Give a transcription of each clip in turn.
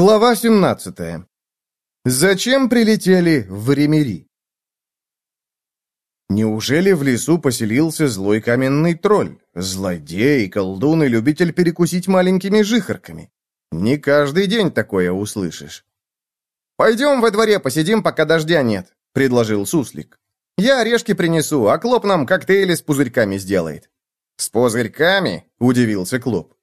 Глава 17. Зачем прилетели в Ремери? Неужели в лесу поселился злой каменный тролль? Злодей, колдун и любитель перекусить маленькими жихарками. Не каждый день такое услышишь. «Пойдем во дворе посидим, пока дождя нет», — предложил Суслик. «Я орешки принесу, а Клоп нам коктейли с пузырьками сделает». «С пузырьками?» — удивился Клоп.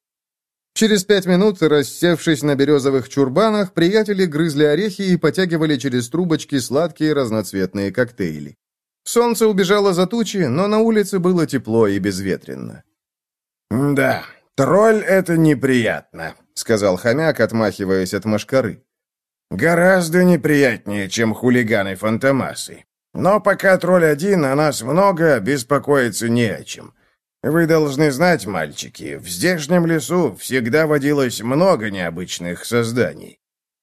Через пять минут, рассевшись на березовых чурбанах, приятели грызли орехи и потягивали через трубочки сладкие разноцветные коктейли. Солнце убежало за тучи, но на улице было тепло и безветренно. «Да, тролль — это неприятно», — сказал хомяк, отмахиваясь от машкары. «Гораздо неприятнее, чем хулиганы Фантомасы. Но пока тролль один, а нас много, беспокоиться не о чем. Вы должны знать, мальчики, в здешнем лесу всегда водилось много необычных созданий.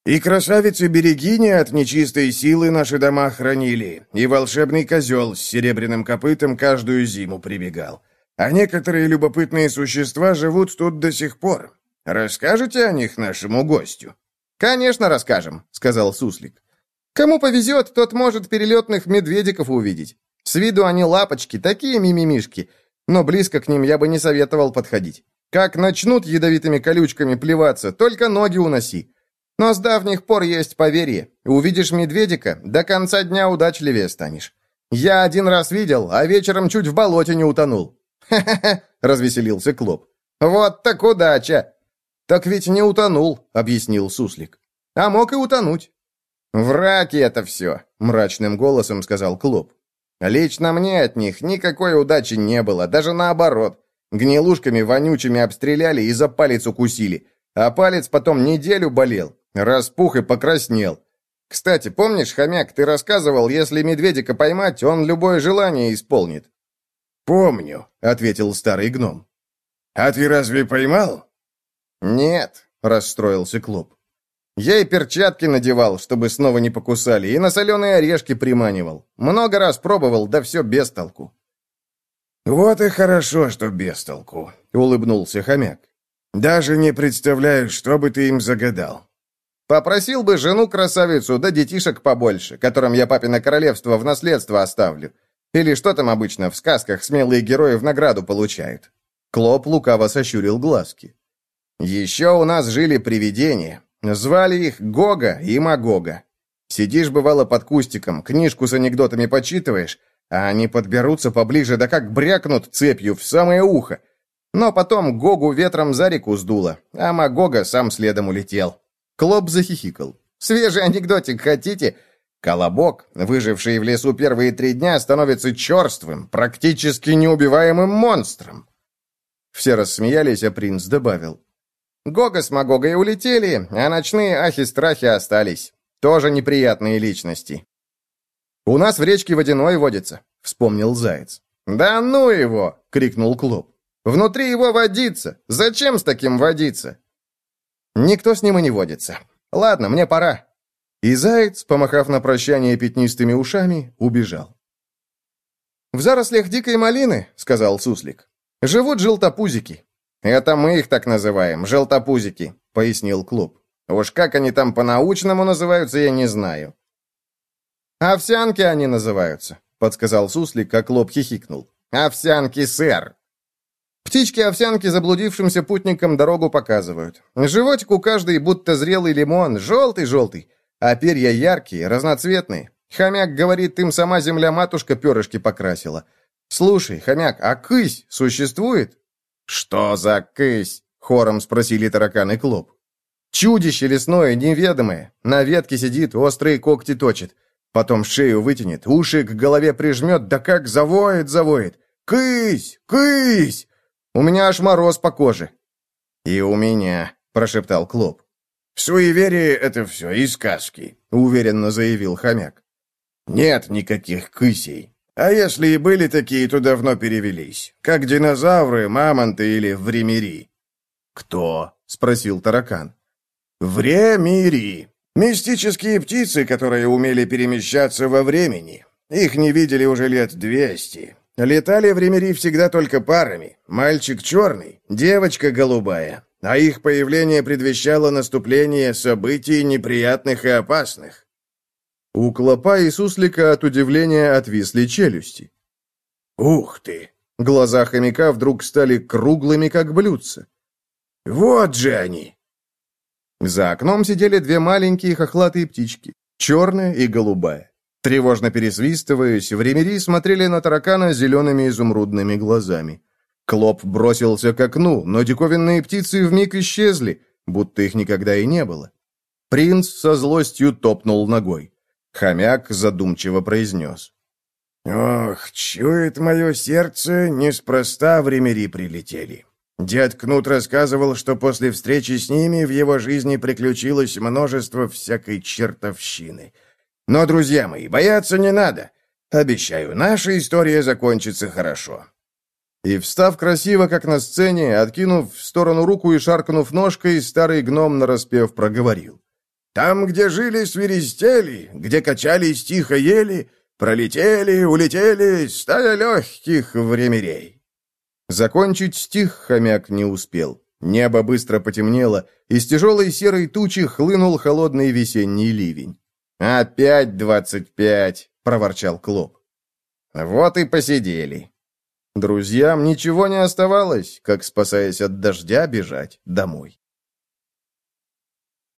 И красавицы-берегини от нечистой силы наши дома хранили, и волшебный козел с серебряным копытом каждую зиму прибегал. А некоторые любопытные существа живут тут до сих пор. Расскажете о них нашему гостю?» «Конечно расскажем», — сказал Суслик. «Кому повезет, тот может перелетных медведиков увидеть. С виду они лапочки, такие мимимишки, но близко к ним я бы не советовал подходить. Как начнут ядовитыми колючками плеваться, только ноги уноси. Но с давних пор есть поверье. Увидишь медведика, до конца дня удачливее станешь. Я один раз видел, а вечером чуть в болоте не утонул. «Ха-ха-ха!» — развеселился Клоп. «Вот так удача!» «Так ведь не утонул», — объяснил Суслик. «А мог и утонуть». «Враки это все», — мрачным голосом сказал Клоп. Лично мне от них никакой удачи не было, даже наоборот. Гнилушками вонючими обстреляли и за палец укусили. А палец потом неделю болел, распух и покраснел. Кстати, помнишь, хомяк, ты рассказывал, если медведика поймать, он любое желание исполнит. «Помню», — ответил старый гном. «А ты разве поймал?» «Нет», — расстроился Клоп. Я и перчатки надевал, чтобы снова не покусали, и на соленые орешки приманивал. Много раз пробовал, да все без толку. «Вот и хорошо, что без толку», — улыбнулся хомяк. «Даже не представляю, что бы ты им загадал». «Попросил бы жену-красавицу, да детишек побольше, которым я папино королевство в наследство оставлю. Или что там обычно в сказках смелые герои в награду получают?» Клоп лукаво сощурил глазки. «Еще у нас жили привидения, Звали их Гога и Магога. Сидишь, бывало, под кустиком, книжку с анекдотами почитываешь, а они подберутся поближе, да как брякнут цепью в самое ухо. Но потом Гогу ветром за реку сдуло, а Магога сам следом улетел. Клоп захихикал. «Свежий анекдотик хотите?» Колобок, выживший в лесу первые три дня, становится черствым, практически неубиваемым монстром. Все рассмеялись, а принц добавил. Гога с Магогой улетели, а ночные ахи-страхи остались. Тоже неприятные личности. «У нас в речке водяной водится», — вспомнил Заяц. «Да ну его!» — крикнул Клоп. «Внутри его водиться! Зачем с таким водиться?» Никто с ним и не водится. Ладно, мне пора. И Заяц, помахав на прощание пятнистыми ушами, убежал. «В зарослях дикой малины», — сказал Суслик, — «живут желтопузики. «Это мы их так называем, желтопузики», — пояснил клуб. «Уж как они там по-научному называются, я не знаю». «Овсянки они называются», — подсказал Суслик, как лоб хихикнул. «Овсянки, сэр!» Птички-овсянки заблудившимся путникам дорогу показывают. Животик у каждой будто зрелый лимон, желтый-желтый, а перья яркие, разноцветные. Хомяк говорит, им сама земля-матушка перышки покрасила. Слушай, хомяк, а кысь существует? «Что за кысь?» — хором спросили таракан и клоп. «Чудище лесное, неведомое. На ветке сидит, острые когти точит. Потом шею вытянет, уши к голове прижмет, да как завоет, завоет. Кысь! Кысь! У меня аж мороз по коже». «И у меня», — прошептал Клоп. «В суеверии это все и сказки», — уверенно заявил хомяк. «Нет никаких кысей. А если и были такие, то давно перевелись. Как динозавры, мамонты или времери. «Кто?» — спросил таракан. «Времери. Мистические птицы, которые умели перемещаться во времени. Их не видели уже лет двести. Летали в всегда только парами. Мальчик черный, девочка голубая. а их появление предвещало наступление событий неприятных и опасных. У клопа и суслика от удивления отвисли челюсти. «Ух ты!» Глаза хомяка вдруг стали круглыми, как блюдца. «Вот же они!» За окном сидели две маленькие хохлатые птички, черная и голубая. Тревожно пересвистываясь, в ремери смотрели на таракана зелеными изумрудными глазами. Клоп бросился к окну, но диковинные птицы вмиг исчезли, будто их никогда и не было. Принц со злостью топнул ногой. Хомяк задумчиво произнес. «Ох, чует мое сердце, неспроста в ремери прилетели. Дед Кнут рассказывал, что после встречи с ними в его жизни приключилось множество всякой чертовщины. Но, друзья мои, бояться не надо. Обещаю, наша история закончится хорошо. И, встав красиво, как на сцене, откинув в сторону руку и шаркнув ножкой, старый гном нараспев проговорил. «Там, где жили свиристели, где качались тихо ели, пролетели, улетели стая легких времерей». Закончить стих хомяк не успел. Небо быстро потемнело, из тяжелой серой тучи хлынул холодный весенний ливень. «Опять двадцать пять!» — проворчал Клоп. «Вот и посидели». Друзьям ничего не оставалось, как, спасаясь от дождя, бежать домой.